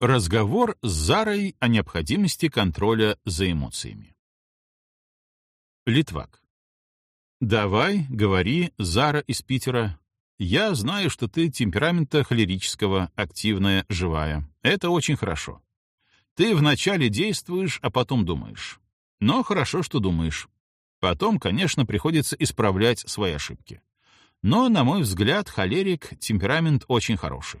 Разговор с Зарой о необходимости контроля за эмоциями. Литвак. «Давай, говори, Зара из Питера. Я знаю, что ты темперамента холерического, активная, живая. Это очень хорошо. Ты вначале действуешь, а потом думаешь. Но хорошо, что думаешь. Потом, конечно, приходится исправлять свои ошибки. Но, на мой взгляд, холерик — темперамент очень хороший.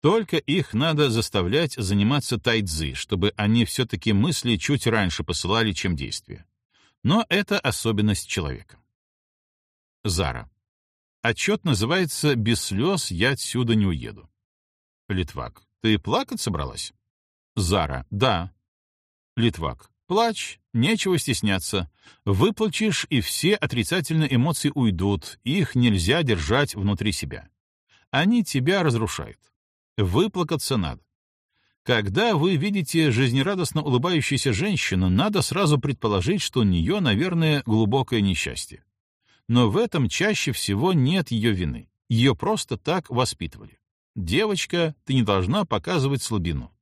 Только их надо заставлять заниматься тайцзи, чтобы они все-таки мысли чуть раньше посылали, чем действия. Но это особенность человека. Зара. Отчет называется «Без слез я отсюда не уеду». Литвак. Ты плакать собралась? Зара. Да. Литвак. Плачь, нечего стесняться. Выплачешь, и все отрицательные эмоции уйдут, их нельзя держать внутри себя. Они тебя разрушают. Выплакаться надо. Когда вы видите жизнерадостно улыбающуюся женщину, надо сразу предположить, что у нее, наверное, глубокое несчастье. Но в этом чаще всего нет ее вины. Ее просто так воспитывали. Девочка, ты не должна показывать слабину.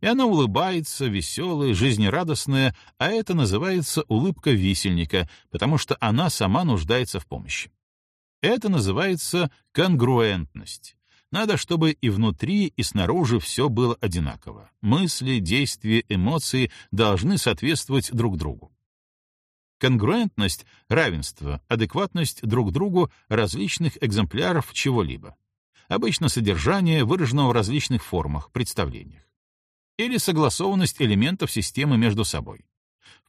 И она улыбается, веселая, жизнерадостная, а это называется улыбка висельника, потому что она сама нуждается в помощи. Это называется конгруентность. Надо, чтобы и внутри, и снаружи все было одинаково. Мысли, действия, эмоции должны соответствовать друг другу. Конгруентность — равенство, адекватность друг другу различных экземпляров чего-либо. Обычно содержание выражено в различных формах, представлениях. Или согласованность элементов системы между собой.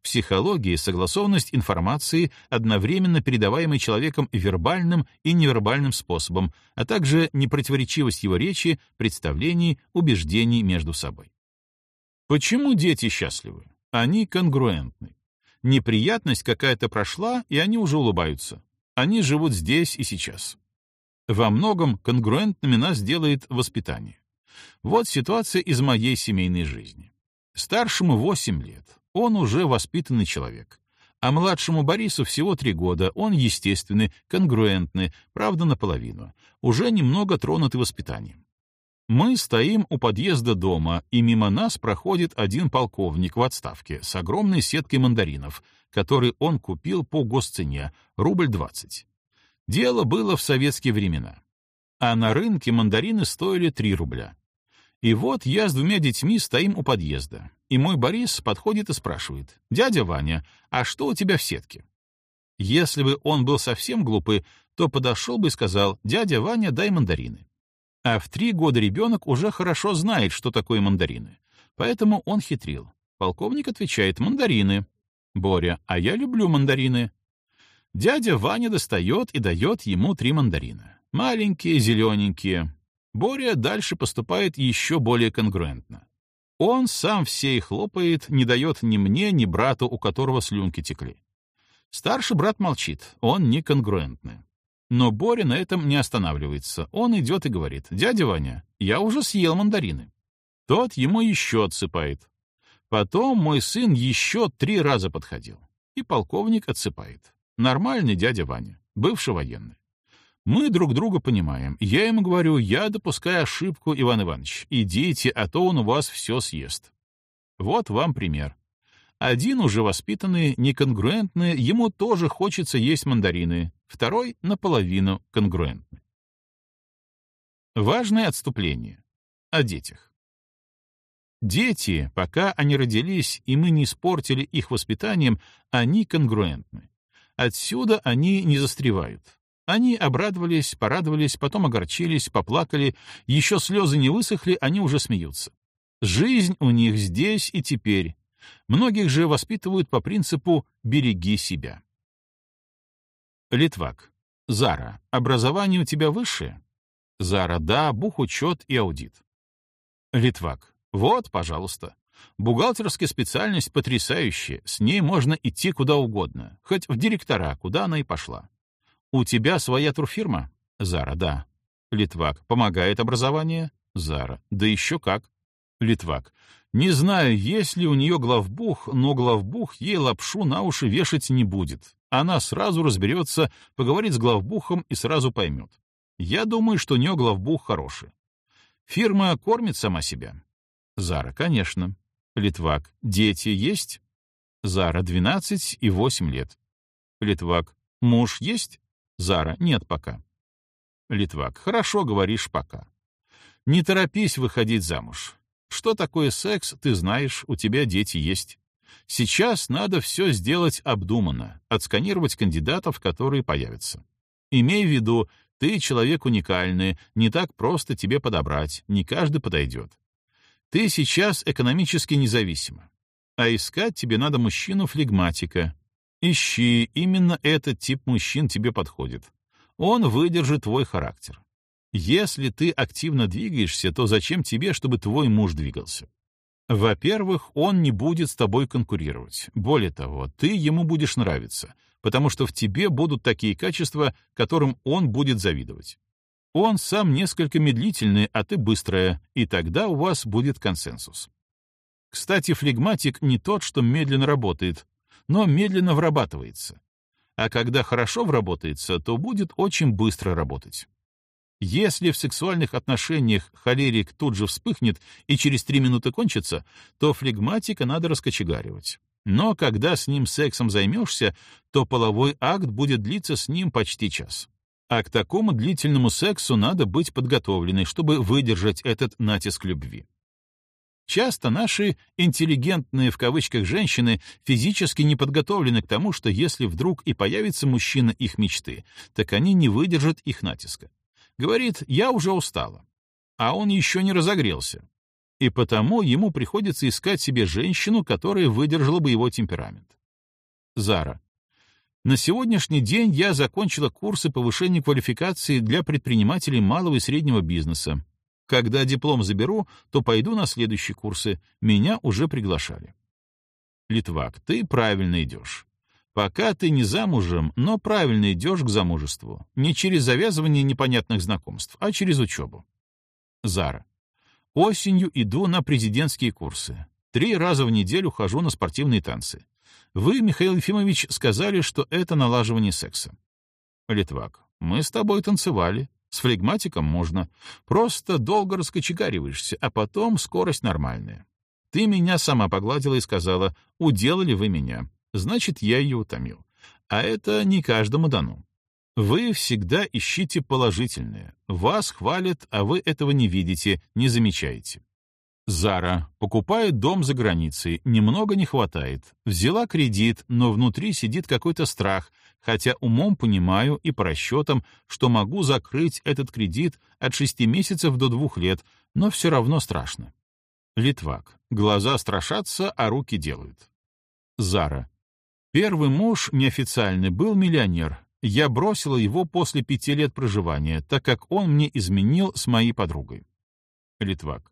Психологии согласованность информации, одновременно передаваемой человеком вербальным и невербальным способом, а также непротиворечивость его речи, представлений, убеждений между собой. Почему дети счастливы? Они конгруентны. Неприятность какая-то прошла, и они уже улыбаются. Они живут здесь и сейчас. Во многом конгруентными нас делает воспитание. Вот ситуация из моей семейной жизни. Старшему 8 лет, он уже воспитанный человек. А младшему Борису всего три года, он естественный, конгруентный, правда, наполовину, уже немного тронутый воспитанием. Мы стоим у подъезда дома, и мимо нас проходит один полковник в отставке с огромной сеткой мандаринов, который он купил по госцене, рубль двадцать. Дело было в советские времена. А на рынке мандарины стоили три рубля. И вот я с двумя детьми стоим у подъезда, и мой Борис подходит и спрашивает, «Дядя Ваня, а что у тебя в сетке?» Если бы он был совсем глупый, то подошел бы и сказал, «Дядя Ваня, дай мандарины». А в три года ребенок уже хорошо знает, что такое мандарины. Поэтому он хитрил. Полковник отвечает, «Мандарины». Боря, «А я люблю мандарины». Дядя Ваня достает и дает ему три мандарина. Маленькие, зелененькие, Боря дальше поступает еще более конгруентно. Он сам всей хлопает, не дает ни мне, ни брату, у которого слюнки текли. Старший брат молчит, он не конгруентный. Но Боря на этом не останавливается. Он идет и говорит, «Дядя Ваня, я уже съел мандарины». Тот ему еще отсыпает. Потом мой сын еще три раза подходил. И полковник отсыпает. Нормальный дядя Ваня, бывший военный. Мы друг друга понимаем. Я ему говорю, я допускаю ошибку, Иван Иванович. Идите, а то он у вас все съест. Вот вам пример. Один уже воспитанный, неконгруентный, ему тоже хочется есть мандарины. Второй — наполовину конгруентный. Важное отступление. О детях. Дети, пока они родились, и мы не испортили их воспитанием, они конгруентны. Отсюда они не застревают. Они обрадовались, порадовались, потом огорчились, поплакали, еще слезы не высохли, они уже смеются. Жизнь у них здесь и теперь. Многих же воспитывают по принципу «береги себя». Литвак. Зара, образование у тебя высшее? Зара, да, бухучет и аудит. Литвак. Вот, пожалуйста. Бухгалтерская специальность потрясающая, с ней можно идти куда угодно, хоть в директора, куда она и пошла. «У тебя своя турфирма?» «Зара, да». Литвак. «Помогает образование?» Зара. «Да еще как». Литвак. «Не знаю, есть ли у нее главбух, но главбух ей лапшу на уши вешать не будет. Она сразу разберется, поговорит с главбухом и сразу поймет. Я думаю, что у нее главбух хороший. Фирма кормит сама себя. Зара, конечно. Литвак, дети есть? Зара, 12 и 8 лет. Литвак, муж есть? Зара, нет пока. Литвак, хорошо говоришь пока. Не торопись выходить замуж. Что такое секс, ты знаешь, у тебя дети есть. Сейчас надо все сделать обдуманно, отсканировать кандидатов, которые появятся. Имей в виду, ты человек уникальный, не так просто тебе подобрать, не каждый подойдет. Ты сейчас экономически независима. А искать тебе надо мужчину-флегматика. Ищи, именно этот тип мужчин тебе подходит. Он выдержит твой характер. Если ты активно двигаешься, то зачем тебе, чтобы твой муж двигался? Во-первых, он не будет с тобой конкурировать. Более того, ты ему будешь нравиться, потому что в тебе будут такие качества, которым он будет завидовать. Он сам несколько медлительный, а ты быстрая, и тогда у вас будет консенсус. Кстати, флегматик не тот, что медленно работает, но медленно врабатывается. А когда хорошо вработается, то будет очень быстро работать. Если в сексуальных отношениях холерик тут же вспыхнет и через три минуты кончится, то флегматика надо раскочегаривать. Но когда с ним сексом займешься, то половой акт будет длиться с ним почти час. А к такому длительному сексу надо быть подготовленной, чтобы выдержать этот натиск любви. Часто наши «интеллигентные» в кавычках женщины физически не подготовлены к тому, что если вдруг и появится мужчина их мечты, так они не выдержат их натиска. Говорит, я уже устала. А он еще не разогрелся. И потому ему приходится искать себе женщину, которая выдержала бы его темперамент. Зара. На сегодняшний день я закончила курсы повышения квалификации для предпринимателей малого и среднего бизнеса. Когда диплом заберу, то пойду на следующие курсы. Меня уже приглашали. Литвак, ты правильно идешь. Пока ты не замужем, но правильно идешь к замужеству. Не через завязывание непонятных знакомств, а через учебу. Зара. Осенью иду на президентские курсы. Три раза в неделю хожу на спортивные танцы. Вы, Михаил Ефимович, сказали, что это налаживание секса. Литвак. Мы с тобой танцевали. С флегматиком можно. Просто долго раскочегариваешься, а потом скорость нормальная. Ты меня сама погладила и сказала, уделали вы меня значит, я ее утомил. А это не каждому дано. Вы всегда ищите положительное. Вас хвалят, а вы этого не видите, не замечаете. Зара покупает дом за границей, немного не хватает. Взяла кредит, но внутри сидит какой-то страх, хотя умом понимаю и по расчетам, что могу закрыть этот кредит от шести месяцев до двух лет, но все равно страшно. Литвак. Глаза страшатся, а руки делают. Зара. Первый муж, неофициальный, был миллионер. Я бросила его после пяти лет проживания, так как он мне изменил с моей подругой. Литвак.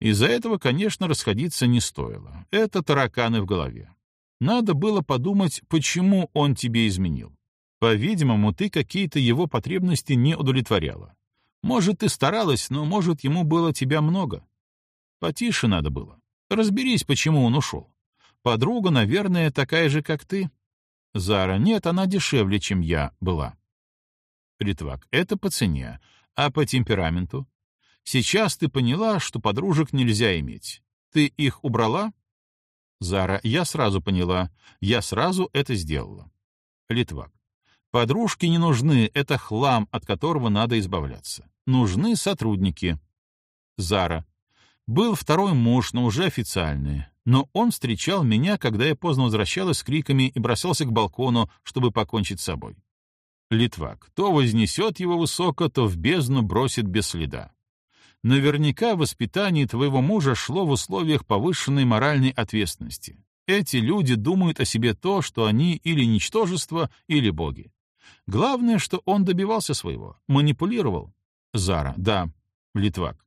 Из-за этого, конечно, расходиться не стоило. Это тараканы в голове. Надо было подумать, почему он тебе изменил. По-видимому, ты какие-то его потребности не удовлетворяла. Может, ты старалась, но, может, ему было тебя много. Потише надо было. Разберись, почему он ушел. Подруга, наверное, такая же, как ты. Зара, нет, она дешевле, чем я была. Литвак, это по цене. А по темпераменту? Сейчас ты поняла, что подружек нельзя иметь. Ты их убрала? Зара, я сразу поняла. Я сразу это сделала. Литвак. Подружки не нужны, это хлам, от которого надо избавляться. Нужны сотрудники. Зара. Был второй муж, но уже официальный но он встречал меня, когда я поздно возвращалась с криками и бросался к балкону, чтобы покончить с собой. Литвак. То вознесет его высоко, то в бездну бросит без следа. Наверняка воспитание твоего мужа шло в условиях повышенной моральной ответственности. Эти люди думают о себе то, что они или ничтожество, или боги. Главное, что он добивался своего, манипулировал. Зара. Да. Литвак.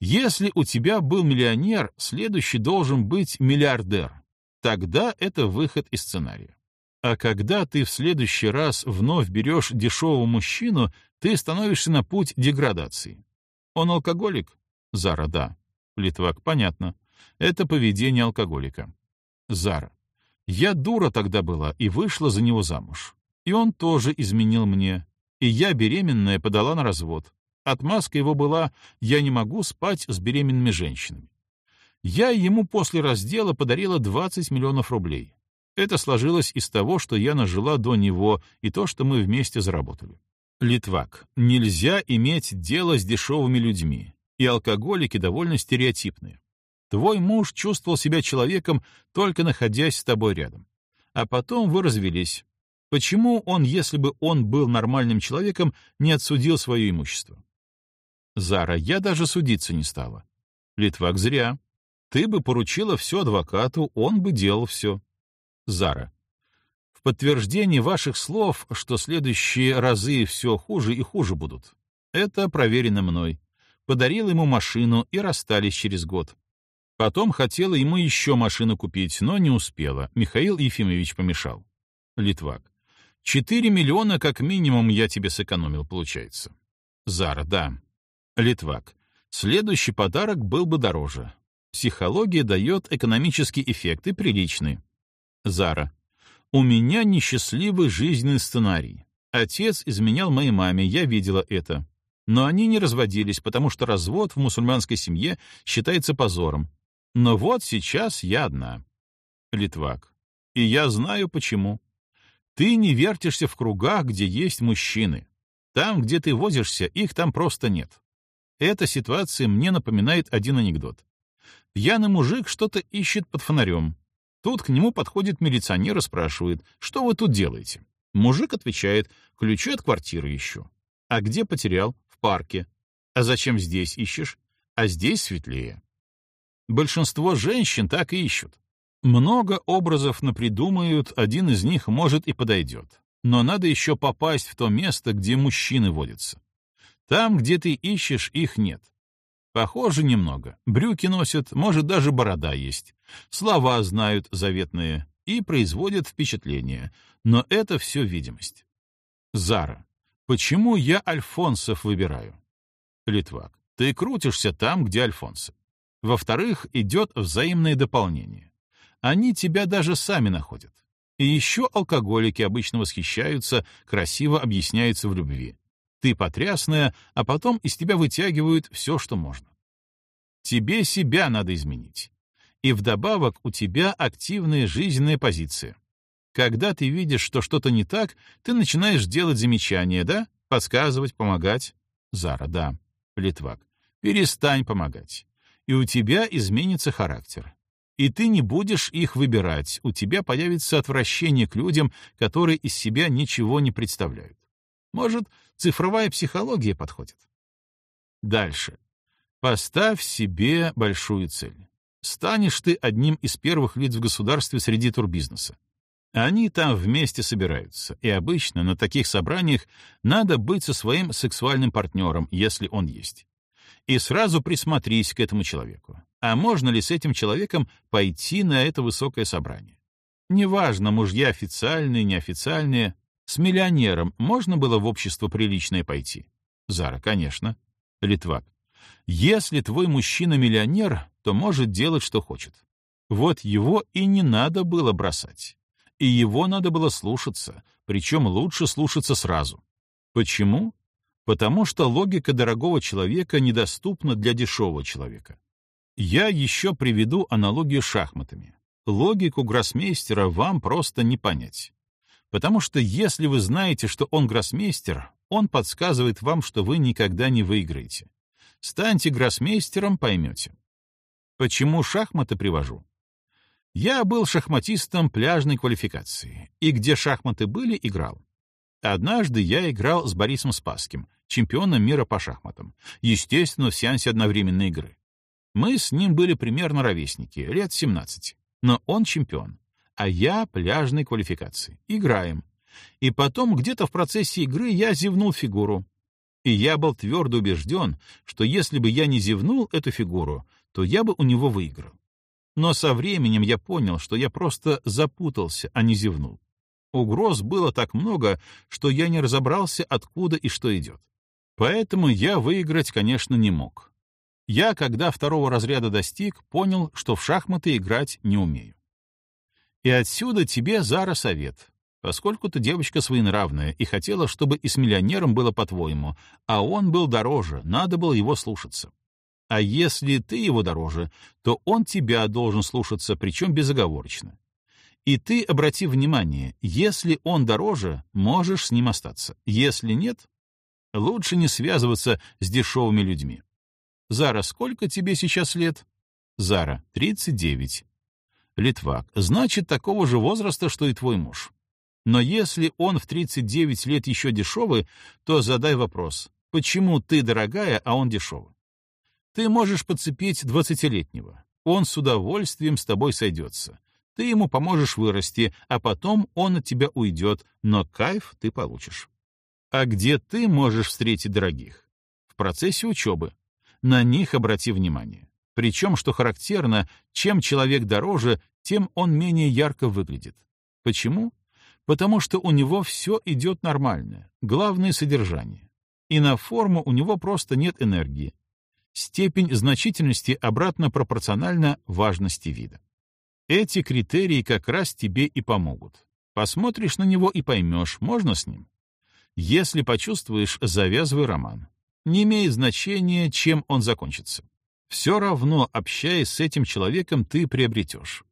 Если у тебя был миллионер, следующий должен быть миллиардер. Тогда это выход из сценария. А когда ты в следующий раз вновь берешь дешевого мужчину, ты становишься на путь деградации. Он алкоголик? Зара, да. Литвак, понятно. Это поведение алкоголика. Зара. Я дура тогда была и вышла за него замуж. И он тоже изменил мне. И я, беременная, подала на развод. Отмазка его была «я не могу спать с беременными женщинами». Я ему после раздела подарила 20 миллионов рублей. Это сложилось из того, что я нажила до него, и то, что мы вместе заработали. Литвак. Нельзя иметь дело с дешевыми людьми, и алкоголики довольно стереотипные. Твой муж чувствовал себя человеком, только находясь с тобой рядом. А потом вы развелись. Почему он, если бы он был нормальным человеком, не отсудил свое имущество? Зара, я даже судиться не стала. Литвак, зря. Ты бы поручила все адвокату, он бы делал все. Зара. Подтверждение ваших слов, что следующие разы все хуже и хуже будут. Это проверено мной. Подарил ему машину и расстались через год. Потом хотела ему еще машину купить, но не успела. Михаил Ефимович помешал. Литвак. Четыре миллиона как минимум я тебе сэкономил, получается. Зара, да. Литвак. Следующий подарок был бы дороже. Психология дает экономический эффект и приличный. Зара. У меня несчастливый жизненный сценарий. Отец изменял моей маме, я видела это. Но они не разводились, потому что развод в мусульманской семье считается позором. Но вот сейчас я одна. Литвак. И я знаю почему. Ты не вертишься в кругах, где есть мужчины. Там, где ты возишься, их там просто нет. Эта ситуация мне напоминает один анекдот. Пьяный мужик что-то ищет под фонарем. Тут к нему подходит милиционер и спрашивает, что вы тут делаете? Мужик отвечает, ключи от квартиры ищу. А где потерял? В парке. А зачем здесь ищешь? А здесь светлее. Большинство женщин так и ищут. Много образов напридумают, один из них, может, и подойдет. Но надо еще попасть в то место, где мужчины водятся. Там, где ты ищешь, их нет. Похоже немного. Брюки носят, может, даже борода есть. Слова знают заветные и производят впечатление. Но это все видимость. Зара. Почему я Альфонсов выбираю? Литвак. Ты крутишься там, где Альфонсы. Во-вторых, идет взаимное дополнение. Они тебя даже сами находят. И еще алкоголики обычно восхищаются, красиво объясняются в любви. Ты потрясная, а потом из тебя вытягивают все, что можно. Тебе себя надо изменить. И вдобавок у тебя активная жизненная позиция. Когда ты видишь, что что-то не так, ты начинаешь делать замечания, да? Подсказывать, помогать. Зара, да. Литвак. Перестань помогать и у тебя изменится характер. И ты не будешь их выбирать, у тебя появится отвращение к людям, которые из себя ничего не представляют. Может, цифровая психология подходит? Дальше. Поставь себе большую цель. Станешь ты одним из первых лиц в государстве среди турбизнеса. Они там вместе собираются, и обычно на таких собраниях надо быть со своим сексуальным партнером, если он есть и сразу присмотрись к этому человеку. А можно ли с этим человеком пойти на это высокое собрание? Неважно, мужья официальные, неофициальные. С миллионером можно было в общество приличное пойти? Зара, конечно. Литвак. Если твой мужчина миллионер, то может делать, что хочет. Вот его и не надо было бросать. И его надо было слушаться, причем лучше слушаться сразу. Почему? Потому что логика дорогого человека недоступна для дешевого человека. Я еще приведу аналогию с шахматами. Логику гроссмейстера вам просто не понять. Потому что если вы знаете, что он гроссмейстер, он подсказывает вам, что вы никогда не выиграете. Станьте гроссмейстером, поймете. Почему шахматы привожу? Я был шахматистом пляжной квалификации, и где шахматы были, играл. Однажды я играл с Борисом Спасским, чемпионом мира по шахматам, естественно, в сеансе одновременной игры. Мы с ним были примерно ровесники, лет 17. Но он чемпион, а я пляжной квалификации. Играем. И потом где-то в процессе игры я зевнул фигуру. И я был твердо убежден, что если бы я не зевнул эту фигуру, то я бы у него выиграл. Но со временем я понял, что я просто запутался, а не зевнул. Угроз было так много, что я не разобрался, откуда и что идет. Поэтому я выиграть, конечно, не мог. Я, когда второго разряда достиг, понял, что в шахматы играть не умею. И отсюда тебе, Зара, совет. Поскольку ты девочка своенравная и хотела, чтобы и с миллионером было по-твоему, а он был дороже, надо было его слушаться. А если ты его дороже, то он тебя должен слушаться, причем безоговорочно. И ты обрати внимание, если он дороже, можешь с ним остаться. Если нет, лучше не связываться с дешевыми людьми. Зара, сколько тебе сейчас лет? Зара, 39. Литвак, значит, такого же возраста, что и твой муж. Но если он в 39 лет еще дешевый, то задай вопрос, почему ты дорогая, а он дешевый? Ты можешь подцепить двадцатилетнего. Он с удовольствием с тобой сойдется. Ты ему поможешь вырасти, а потом он от тебя уйдет, но кайф ты получишь. А где ты можешь встретить дорогих? В процессе учебы. На них обрати внимание. Причем, что характерно, чем человек дороже, тем он менее ярко выглядит. Почему? Потому что у него все идет нормально, главное — содержание. И на форму у него просто нет энергии, степень значительности обратно пропорциональна важности вида. Эти критерии как раз тебе и помогут. Посмотришь на него и поймешь, можно с ним. Если почувствуешь, завязывай роман. Не имеет значения, чем он закончится. Все равно, общаясь с этим человеком, ты приобретешь.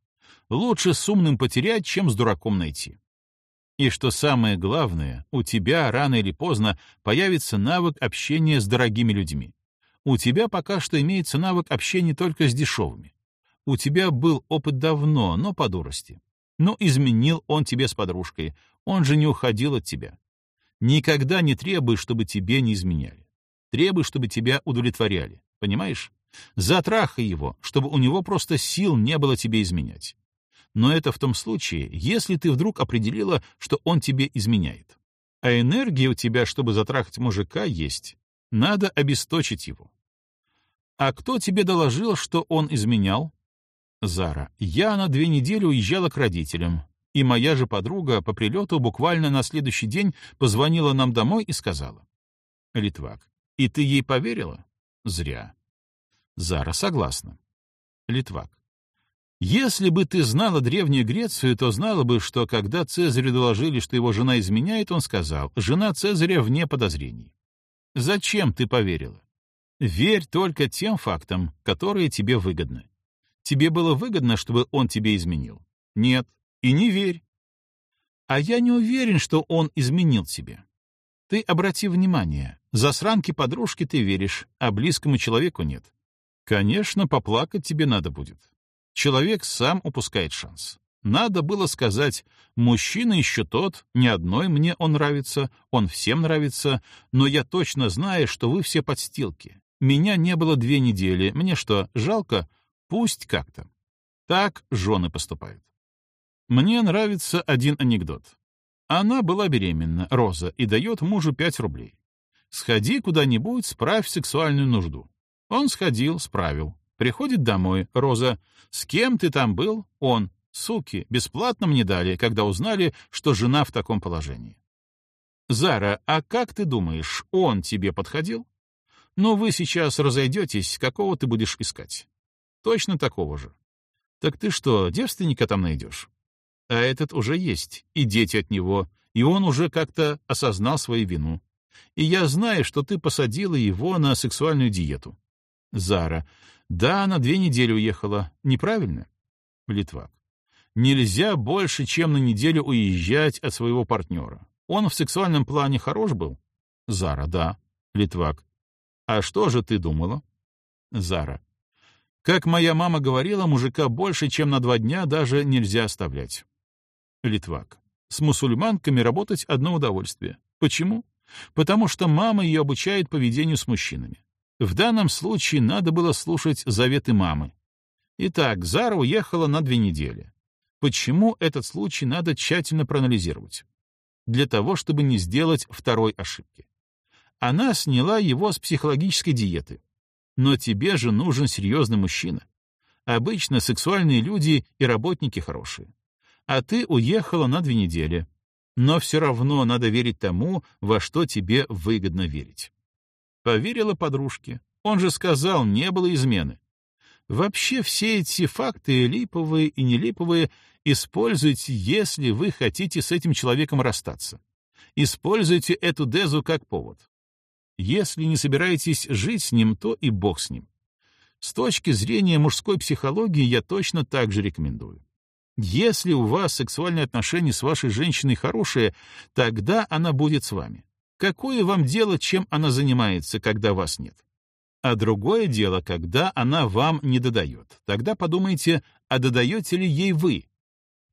Лучше с умным потерять, чем с дураком найти. И что самое главное, у тебя рано или поздно появится навык общения с дорогими людьми. У тебя пока что имеется навык общения только с дешевыми. У тебя был опыт давно, но по дурости. Но изменил он тебе с подружкой, он же не уходил от тебя. Никогда не требуй, чтобы тебе не изменяли. Требуй, чтобы тебя удовлетворяли. Понимаешь? Затрахай его, чтобы у него просто сил не было тебе изменять. Но это в том случае, если ты вдруг определила, что он тебе изменяет. А энергия у тебя, чтобы затрахать мужика, есть. Надо обесточить его. А кто тебе доложил, что он изменял? Зара. Я на две недели уезжала к родителям, и моя же подруга по прилету буквально на следующий день позвонила нам домой и сказала. Литвак. И ты ей поверила? Зря. Зара. Согласна. Литвак. Если бы ты знала Древнюю Грецию, то знала бы, что когда Цезарю доложили, что его жена изменяет, он сказал, жена Цезаря вне подозрений. Зачем ты поверила? Верь только тем фактам, которые тебе выгодны. Тебе было выгодно, чтобы он тебе изменил? Нет. И не верь. А я не уверен, что он изменил тебе. Ты обрати внимание, засранке подружки ты веришь, а близкому человеку нет. Конечно, поплакать тебе надо будет. Человек сам упускает шанс. Надо было сказать, мужчина еще тот, ни одной мне он нравится, он всем нравится, но я точно знаю, что вы все подстилки. Меня не было две недели, мне что, жалко? Пусть как-то. Так жены поступают. Мне нравится один анекдот. Она была беременна, Роза, и дает мужу пять рублей. Сходи куда-нибудь, справь сексуальную нужду. Он сходил, справил. Приходит домой, Роза. С кем ты там был? Он. Суки, бесплатно мне дали, когда узнали, что жена в таком положении. Зара, а как ты думаешь, он тебе подходил? Но вы сейчас разойдетесь, какого ты будешь искать? Точно такого же. Так ты что, девственника там найдешь? А этот уже есть, и дети от него, и он уже как-то осознал свою вину. И я знаю, что ты посадила его на сексуальную диету. Зара. Да, на две недели уехала. Неправильно? Литвак. Нельзя больше, чем на неделю уезжать от своего партнера. Он в сексуальном плане хорош был? Зара, да. Литвак. А что же ты думала? Зара. Как моя мама говорила, мужика больше, чем на два дня даже нельзя оставлять. Литвак. С мусульманками работать одно удовольствие. Почему? Потому что мама ее обучает поведению с мужчинами. В данном случае надо было слушать заветы мамы. Итак, Зара уехала на две недели. Почему этот случай надо тщательно проанализировать? Для того, чтобы не сделать второй ошибки. Она сняла его с психологической диеты. Но тебе же нужен серьезный мужчина. Обычно сексуальные люди и работники хорошие. А ты уехала на две недели. Но все равно надо верить тому, во что тебе выгодно верить. Поверила подружке. Он же сказал, не было измены. Вообще все эти факты, липовые и нелиповые, используйте, если вы хотите с этим человеком расстаться. Используйте эту дезу как повод. Если не собираетесь жить с ним, то и бог с ним. С точки зрения мужской психологии я точно так же рекомендую. Если у вас сексуальные отношения с вашей женщиной хорошие, тогда она будет с вами. Какое вам дело, чем она занимается, когда вас нет? А другое дело, когда она вам не додает. Тогда подумайте, а додаете ли ей вы?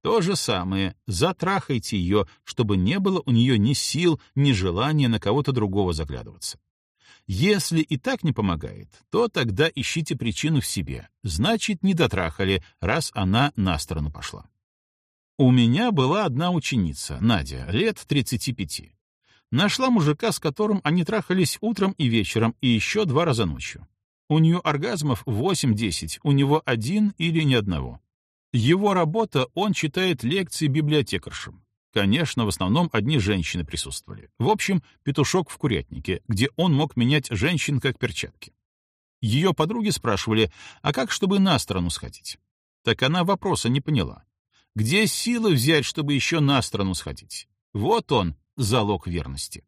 То же самое, затрахайте ее, чтобы не было у нее ни сил, ни желания на кого-то другого заглядываться. Если и так не помогает, то тогда ищите причину в себе. Значит, не дотрахали, раз она на сторону пошла. У меня была одна ученица, Надя, лет 35. Нашла мужика, с которым они трахались утром и вечером, и еще два раза ночью. У нее оргазмов 8-10, у него один или ни одного. Его работа — он читает лекции библиотекаршам. Конечно, в основном одни женщины присутствовали. В общем, петушок в курятнике, где он мог менять женщин как перчатки. Ее подруги спрашивали, а как, чтобы на сторону сходить? Так она вопроса не поняла. Где силы взять, чтобы еще на сторону сходить? Вот он, залог верности.